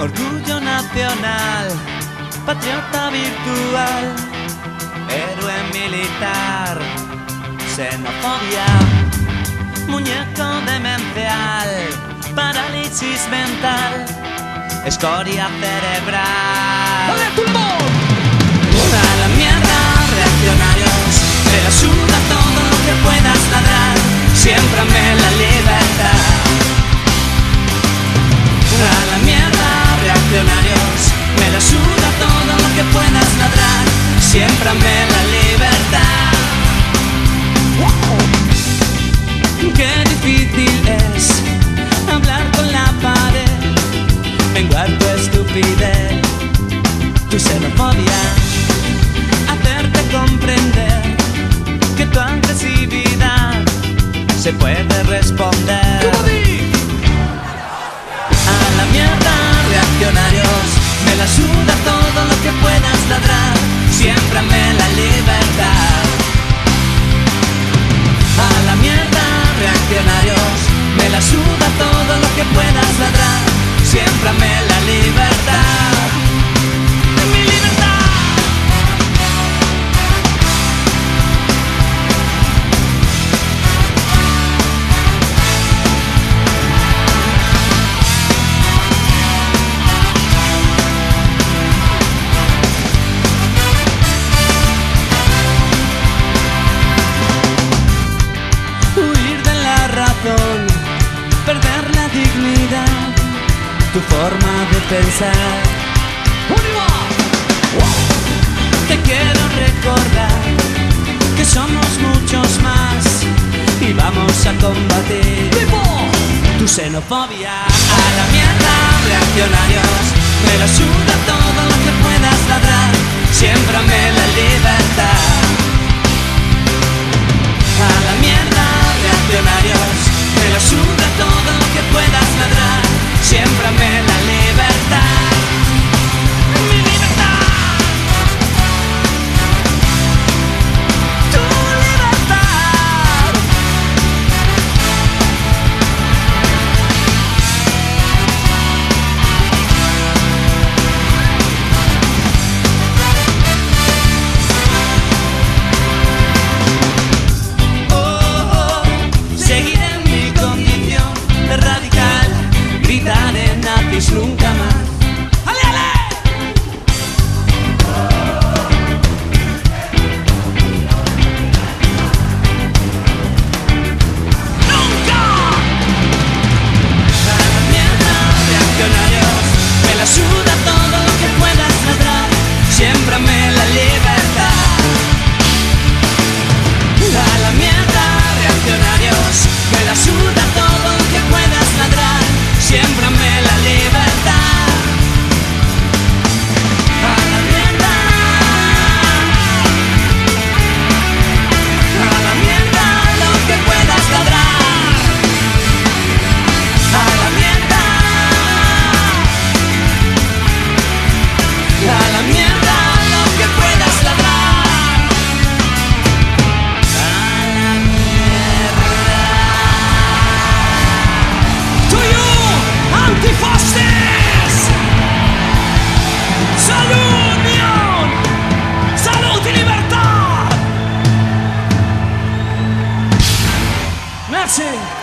Orgullo nacional, patriota virtual, héroe militar, xenofobia, muñeco demencial, parálisis mental, escoria cerebral. cómprame la libertad. Qué difícil es hablar con la pared, vengar tu estupidez, tu xenofobia, hacerte comprender que tu agresividad se puede responder. tu forma de pensar. Te quiero recordar que somos muchos más y vamos a combatir tu xenofobia. A la mierda, reaccionarios, me la suda todo lo que puedas ladrar, siémbrame la libertad. Messi!